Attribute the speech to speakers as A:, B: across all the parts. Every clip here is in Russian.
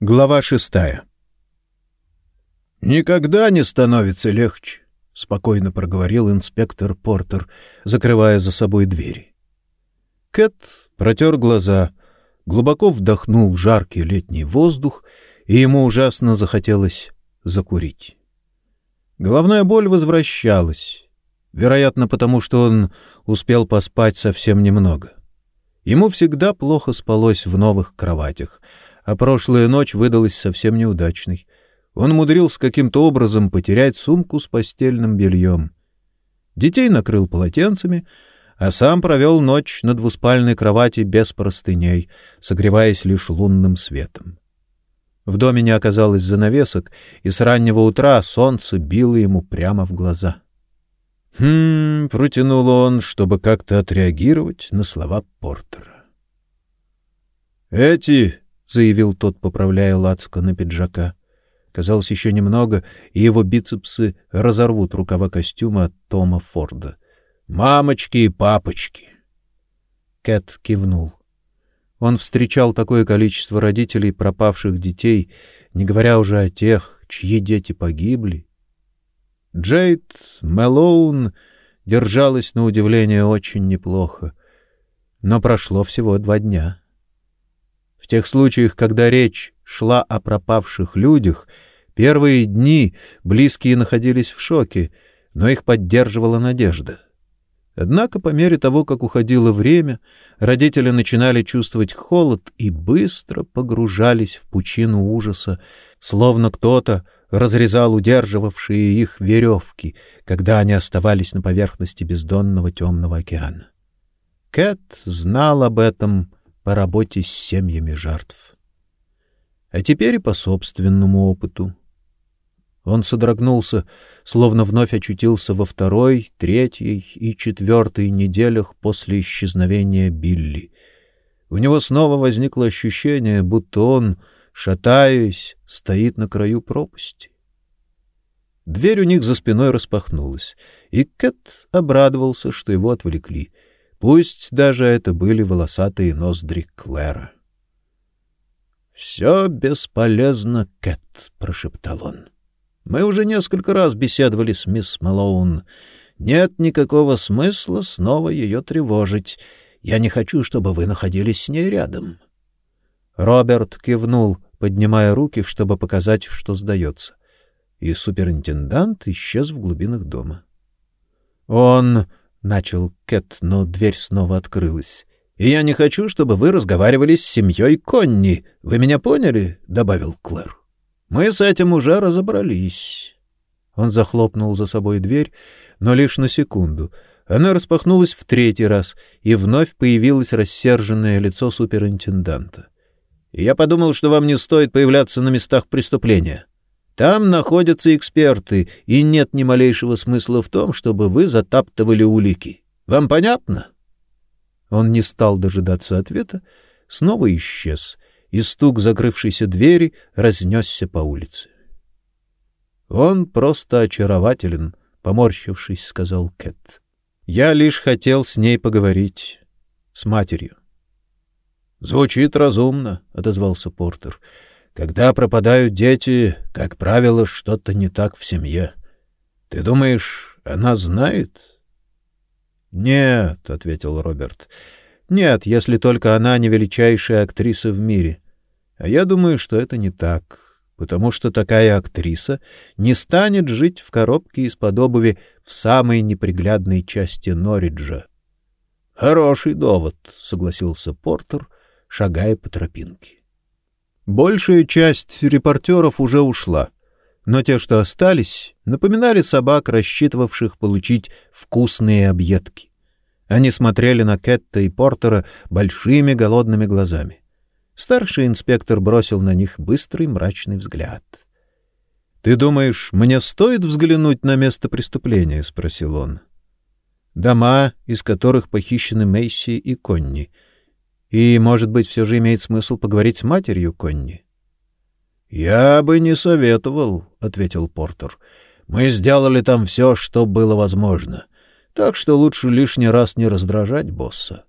A: Глава шестая. «Никогда не становится легче», — спокойно проговорил инспектор Портер, закрывая за собой двери. Кэт протер глаза, глубоко вдохнул жаркий летний воздух, и ему ужасно захотелось закурить. Головная боль возвращалась, вероятно, потому что он успел поспать совсем немного. Ему всегда плохо спалось в новых кроватях — а прошлая ночь выдалась совсем неудачной. Он умудрился каким-то образом потерять сумку с постельным бельем. Детей накрыл полотенцами, а сам провел ночь на двуспальной кровати без простыней, согреваясь лишь лунным светом. В доме не оказалось занавесок, и с раннего утра солнце било ему прямо в глаза. «Хм...» — протянул он, чтобы как-то отреагировать на слова Портера. «Эти — заявил тот, поправляя лацко на пиджака. Казалось, еще немного, и его бицепсы разорвут рукава костюма Тома Форда. «Мамочки и папочки!» Кэт кивнул. Он встречал такое количество родителей пропавших детей, не говоря уже о тех, чьи дети погибли. Джейд Мэлоун держалась на удивление очень неплохо, но прошло всего два дня. В тех случаях, когда речь шла о пропавших людях, первые дни близкие находились в шоке, но их поддерживала надежда. Однако по мере того, как уходило время, родители начинали чувствовать холод и быстро погружались в пучину ужаса, словно кто-то разрезал удерживавшие их веревки, когда они оставались на поверхности бездонного темного океана. Кэт знал об этом по работе с семьями жертв. А теперь и по собственному опыту. Он содрогнулся, словно вновь очутился во второй, третьей и четвертой неделях после исчезновения Билли. У него снова возникло ощущение, будто он, шатаясь, стоит на краю пропасти. Дверь у них за спиной распахнулась, и Кэт обрадовался, что его отвлекли — Пусть даже это были волосатые ноздри Клэра. «Все бесполезно, Кэт», — прошептал он. «Мы уже несколько раз беседовали с мисс Малоун. Нет никакого смысла снова ее тревожить. Я не хочу, чтобы вы находились с ней рядом». Роберт кивнул, поднимая руки, чтобы показать, что сдается. И суперинтендант исчез в глубинах дома. Он начал Кэт, но дверь снова открылась. И я не хочу, чтобы вы разговаривали с семьей Конни. Вы меня поняли? добавил Клэр. Мы с этим уже разобрались. Он захлопнул за собой дверь, но лишь на секунду. Она распахнулась в третий раз, и вновь появилось рассерженное лицо суперинтенданта. Я подумал, что вам не стоит появляться на местах преступления. Там находятся эксперты, и нет ни малейшего смысла в том, чтобы вы затаптывали улики. Вам понятно? Он не стал дожидаться ответа, снова исчез, и стук закрывшейся двери разнесся по улице. Он просто очарователен, поморщившись, сказал Кэт. Я лишь хотел с ней поговорить, с матерью. Звучит разумно, отозвался Портер. Когда пропадают дети, как правило, что-то не так в семье. Ты думаешь, она знает? Нет, ответил Роберт. Нет, если только она не величайшая актриса в мире. А я думаю, что это не так, потому что такая актриса не станет жить в коробке из-под обуви в самой неприглядной части Норриджа. Хороший довод, согласился Портер, шагая по тропинке. Большая часть репортеров уже ушла, но те, что остались, напоминали собак, рассчитывавших получить вкусные объедки. Они смотрели на Кетта и Портера большими голодными глазами. Старший инспектор бросил на них быстрый мрачный взгляд. Ты думаешь, мне стоит взглянуть на место преступления, спросил он. Дома, из которых похищены Мейси и Конни — и, может быть, все же имеет смысл поговорить с матерью Конни. Я бы не советовал, ответил Портер. Мы сделали там все, что было возможно. Так что лучше лишний раз не раздражать босса.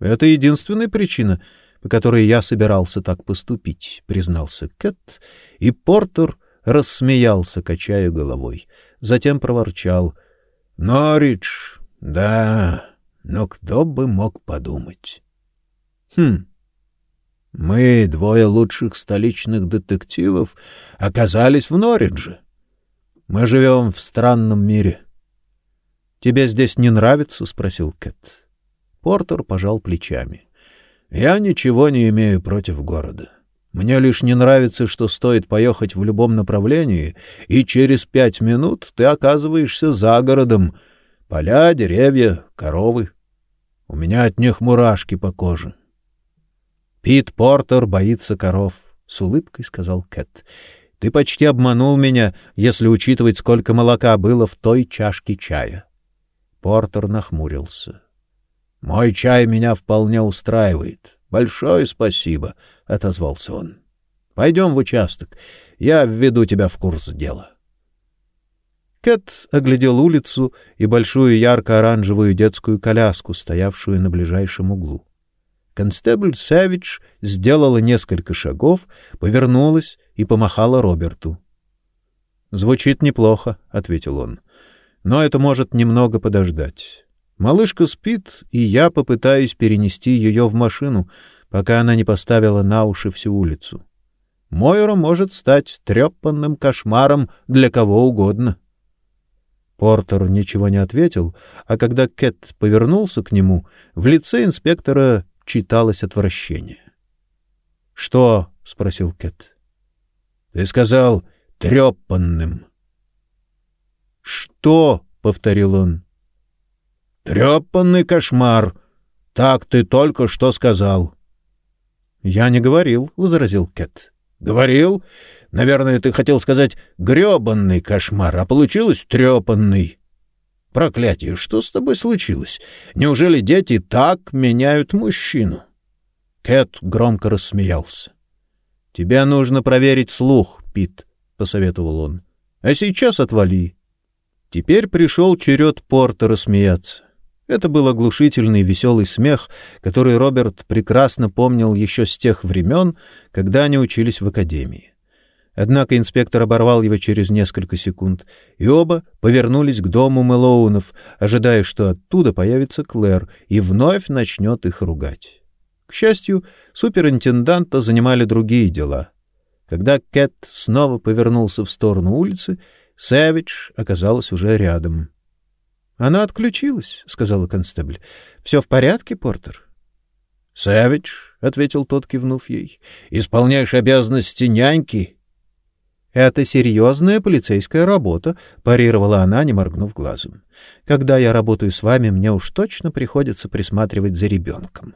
A: Это единственная причина, по которой я собирался так поступить, признался Кэт, и Портер рассмеялся, качая головой. Затем проворчал: "Норридж, да, но кто бы мог подумать?" Хм. Мы, двое лучших столичных детективов, оказались в Норридже. Мы живем в странном мире. Тебе здесь не нравится, спросил Кэт. Портер пожал плечами. Я ничего не имею против города. Мне лишь не нравится, что стоит поехать в любом направлении, и через пять минут ты оказываешься за городом. Поля, деревья, коровы. У меня от них мурашки по коже. Пит Портер боится коров, с улыбкой сказал Кэт. Ты почти обманул меня, если учитывать, сколько молока было в той чашке чая. Портер нахмурился. Мой чай меня вполне устраивает. Большое спасибо, отозвался он. Пойдем в участок. Я введу тебя в курс дела. Кэт оглядел улицу и большую ярко-оранжевую детскую коляску, стоявшую на ближайшем углу. Констебль Савич сделала несколько шагов, повернулась и помахала Роберту. Звучит неплохо, ответил он. Но это может немного подождать. Малышка спит, и я попытаюсь перенести ее в машину, пока она не поставила на уши всю улицу. Мойра может стать трепанным кошмаром для кого угодно. Портер ничего не ответил, а когда Кэт повернулся к нему, в лице инспектора читалось отвращение. "Что?" спросил Кэт. "Ты сказал трепанным». "Что?" повторил он. "Трепанный кошмар. Так ты только что сказал". "Я не говорил", возразил Кэт. "Говорил? Наверное, ты хотел сказать грёбанный кошмар, а получилось трепанный. Проклятие, что с тобой случилось? Неужели дети так меняют мужчину? Кэт громко рассмеялся. Тебе нужно проверить слух, Пит, посоветовал он. А сейчас отвали. Теперь пришел черед Портера смеяться. Это был оглушительный веселый смех, который Роберт прекрасно помнил еще с тех времен, когда они учились в академии. Однако инспектор оборвал его через несколько секунд, и оба повернулись к дому Мэлоунов, ожидая, что оттуда появится Клэр и вновь начнет их ругать. К счастью, суперинтенданта занимали другие дела. Когда Кэт снова повернулся в сторону улицы, Сэвидж оказалась уже рядом. Она отключилась, сказала констебль. Все в порядке, Портер? Сэвидж, ответил тот, кивнув ей. Исполняешь обязанности няньки это серьезная полицейская работа, парировала она, не моргнув глазом. Когда я работаю с вами, мне уж точно приходится присматривать за ребенком.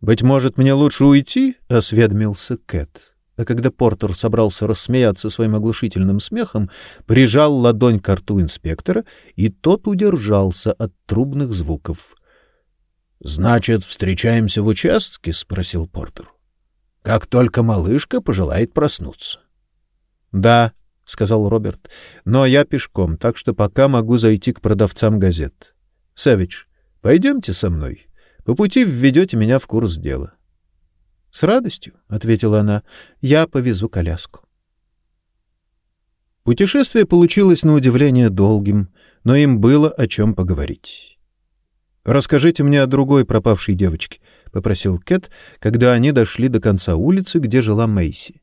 A: Быть может, мне лучше уйти, осведомился Кэт. А когда Портер собрался рассмеяться своим оглушительным смехом, прижал ладонь к рту инспектора, и тот удержался от трубных звуков. Значит, встречаемся в участке, спросил Портер. Как только малышка пожелает проснуться. Да, сказал Роберт. Но я пешком, так что пока могу зайти к продавцам газет. Савич, пойдемте со мной. По пути введете меня в курс дела. С радостью, ответила она. Я повезу коляску. Путешествие получилось на удивление долгим, но им было о чем поговорить. Расскажите мне о другой пропавшей девочке, попросил Кэт, когда они дошли до конца улицы, где жила Мэйси.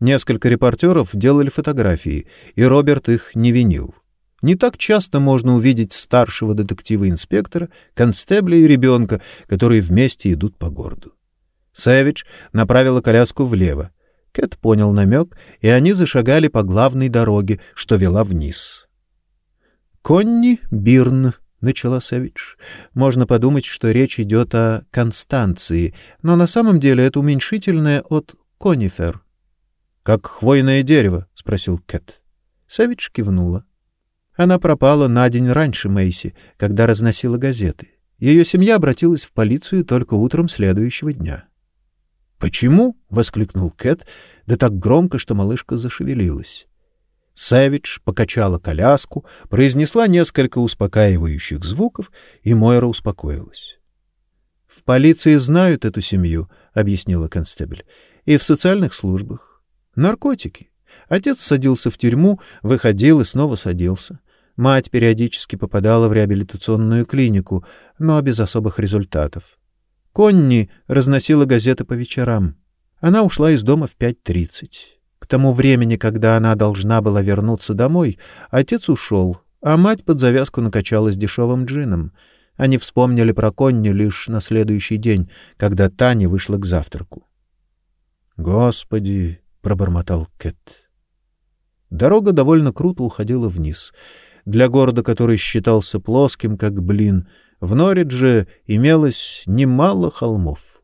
A: Несколько репортеров делали фотографии, и Роберт их не винил. Не так часто можно увидеть старшего детектива-инспектора, констебля и ребенка, которые вместе идут по городу. Сэвидж направила коляску влево. Кэт понял намек, и они зашагали по главной дороге, что вела вниз. «Конни Бирн», — начала Сэвидж. «Можно подумать, что речь идет о Констанции, но на самом деле это уменьшительное от «конифер». Как хвойное дерево, спросил Кэт. Савич кивнула. Она пропала на день раньше Мэйси, когда разносила газеты. Ее семья обратилась в полицию только утром следующего дня. "Почему?" воскликнул Кэт, да так громко, что малышка зашевелилась. Савич покачала коляску, произнесла несколько успокаивающих звуков, и Мойра успокоилась. В полиции знают эту семью, объяснила констебль. И в социальных службах. Наркотики. Отец садился в тюрьму, выходил и снова садился. Мать периодически попадала в реабилитационную клинику, но без особых результатов. Конни разносила газеты по вечерам. Она ушла из дома в 5:30. К тому времени, когда она должна была вернуться домой, отец ушел, а мать под завязку накачалась дешевым джином. Они вспомнили про Конни лишь на следующий день, когда Таня вышла к завтраку. "Господи", пробормотал Кэт. Дорога довольно круто уходила вниз. Для города, который считался плоским, как блин, в Норридже имелось немало холмов.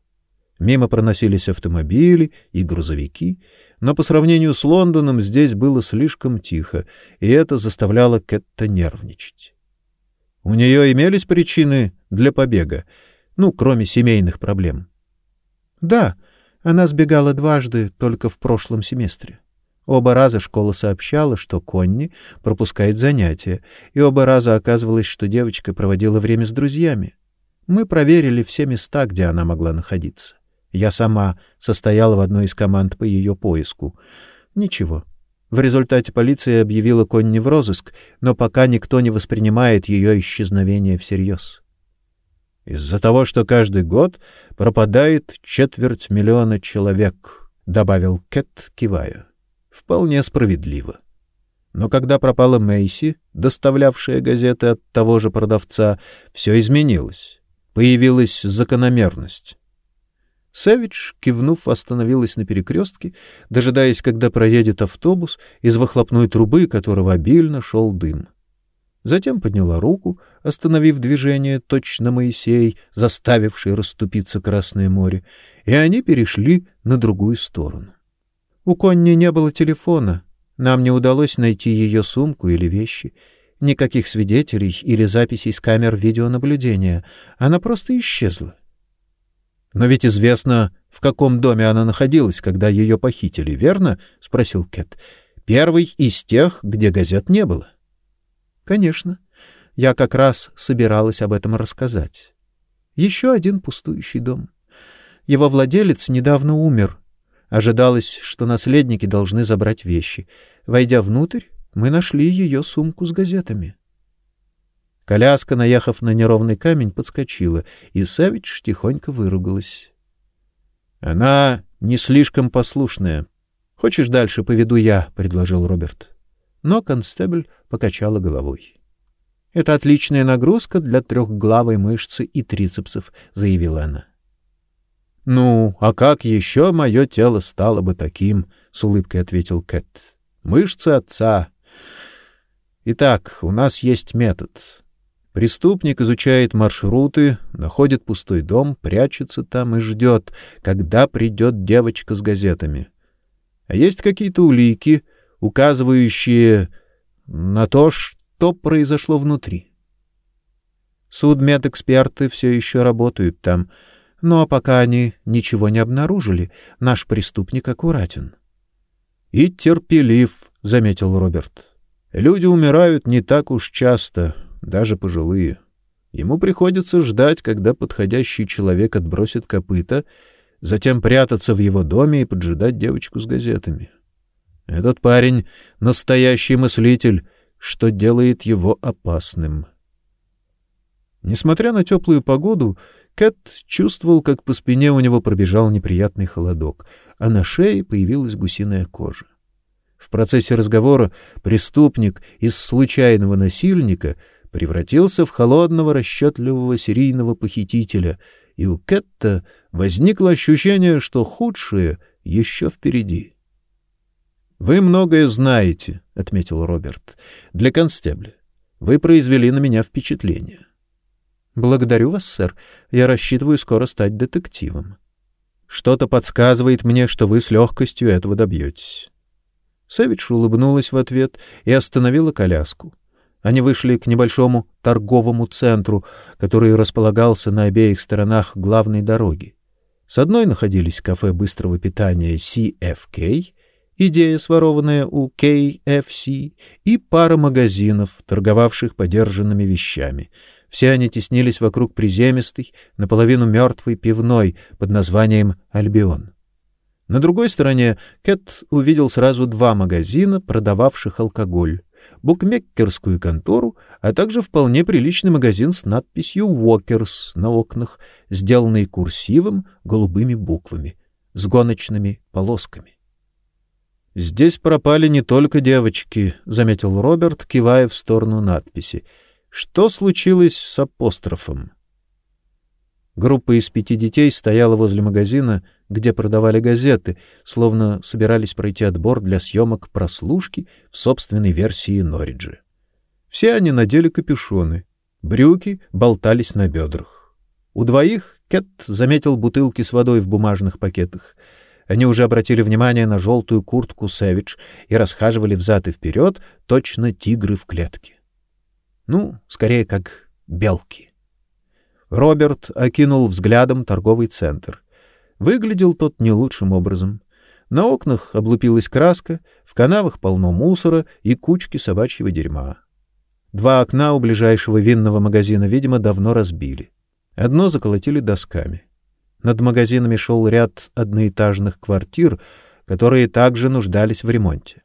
A: Мимо проносились автомобили и грузовики, но по сравнению с Лондоном здесь было слишком тихо, и это заставляло Кэтта нервничать. У нее имелись причины для побега, ну, кроме семейных проблем. Да, она сбегала дважды только в прошлом семестре. Оба раза школа сообщала, что Конни пропускает занятия, и оба раза оказывалось, что девочка проводила время с друзьями. Мы проверили все места, где она могла находиться. Я сама состояла в одной из команд по ее поиску. Ничего. В результате полиция объявила Конни в розыск, но пока никто не воспринимает ее исчезновение всерьез. Из-за того, что каждый год пропадает четверть миллиона человек, добавил Кэт, кивая. Вполне справедливо. Но когда пропала Мэйси, доставлявшая газеты от того же продавца, все изменилось. Появилась закономерность. Савич, кивнув, остановилась на перекрестке, дожидаясь, когда проедет автобус, из выхлопной трубы которого обильно шел дым. Затем подняла руку, остановив движение точно Моисей, заставивший расступиться Красное море, и они перешли на другую сторону. У Конни не было телефона. Нам не удалось найти ее сумку или вещи. Никаких свидетелей или записей с камер видеонаблюдения. Она просто исчезла. Но ведь известно, в каком доме она находилась, когда ее похитили, верно? спросил Кэт. Первый из тех, где газет не было. Конечно. Я как раз собиралась об этом рассказать. Еще один пустующий дом. Его владелец недавно умер, Ожидалось, что наследники должны забрать вещи. Войдя внутрь, мы нашли ее сумку с газетами. Коляска, наехав на неровный камень, подскочила, и Савич тихонько выругалась. Она не слишком послушная. Хочешь дальше поведу я, предложил Роберт. Но констебль покачала головой. Это отличная нагрузка для трехглавой мышцы и трицепсов, заявила она. Ну, а как еще мое тело стало бы таким, с улыбкой ответил Кэт. Мышцы отца. Итак, у нас есть метод. Преступник изучает маршруты, находит пустой дом, прячется там и ждет, когда придет девочка с газетами. А есть какие-то улики, указывающие на то, что произошло внутри. Судмедэксперты все еще работают там. Но пока они ничего не обнаружили, наш преступник аккуратен. И терпелив, заметил Роберт. Люди умирают не так уж часто, даже пожилые. Ему приходится ждать, когда подходящий человек отбросит копыта, затем прятаться в его доме и поджидать девочку с газетами. Этот парень настоящий мыслитель, что делает его опасным. Несмотря на теплую погоду, Кэт чувствовал, как по спине у него пробежал неприятный холодок, а на шее появилась гусиная кожа. В процессе разговора преступник из случайного насильника превратился в холодного расчетливого серийного похитителя, и у Кэтта возникло ощущение, что худшее еще впереди. Вы многое знаете, отметил Роберт. Для констебля. Вы произвели на меня впечатление. Благодарю вас, сэр. Я рассчитываю скоро стать детективом. Что-то подсказывает мне, что вы с легкостью этого добьетесь». Савич улыбнулась в ответ и остановила коляску. Они вышли к небольшому торговому центру, который располагался на обеих сторонах главной дороги. С одной находились кафе быстрого питания CFK, идея, сворованная у KFC, и пара магазинов, торговавших подержанными вещами — Все они теснились вокруг приземистой, наполовину мертвой пивной под названием «Альбион». На другой стороне Кэт увидел сразу два магазина, продававших алкоголь, букмекерскую контору, а также вполне приличный магазин с надписью «Уокерс» на окнах, сделанный курсивом голубыми буквами, с гоночными полосками. «Здесь пропали не только девочки», — заметил Роберт, кивая в сторону надписи. «Что случилось с апострофом?» Группа из пяти детей стояла возле магазина, где продавали газеты, словно собирались пройти отбор для съемок прослушки в собственной версии Норриджи. Все они надели капюшоны, брюки болтались на бедрах. У двоих Кэт заметил бутылки с водой в бумажных пакетах. Они уже обратили внимание на желтую куртку Сэвидж и расхаживали взад и вперед, точно тигры в клетке. Ну, скорее как белки. Роберт окинул взглядом торговый центр. Выглядел тот не лучшим образом. На окнах облупилась краска, в канавах полно мусора и кучки собачьего дерьма. Два окна у ближайшего винного магазина, видимо, давно разбили. Одно заколотили досками. Над магазинами шел ряд одноэтажных квартир, которые также нуждались в ремонте.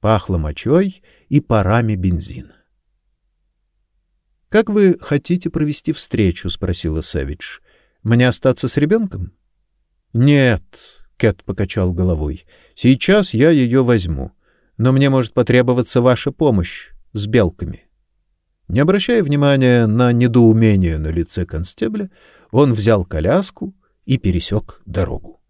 A: Пахло мочой и парами бензина. Как вы хотите провести встречу, спросила Савич. Мне остаться с ребенком?» Нет, Кэт покачал головой. Сейчас я ее возьму, но мне может потребоваться ваша помощь с белками. Не обращая внимания на недоумение на лице констебля, он взял коляску и пересек дорогу.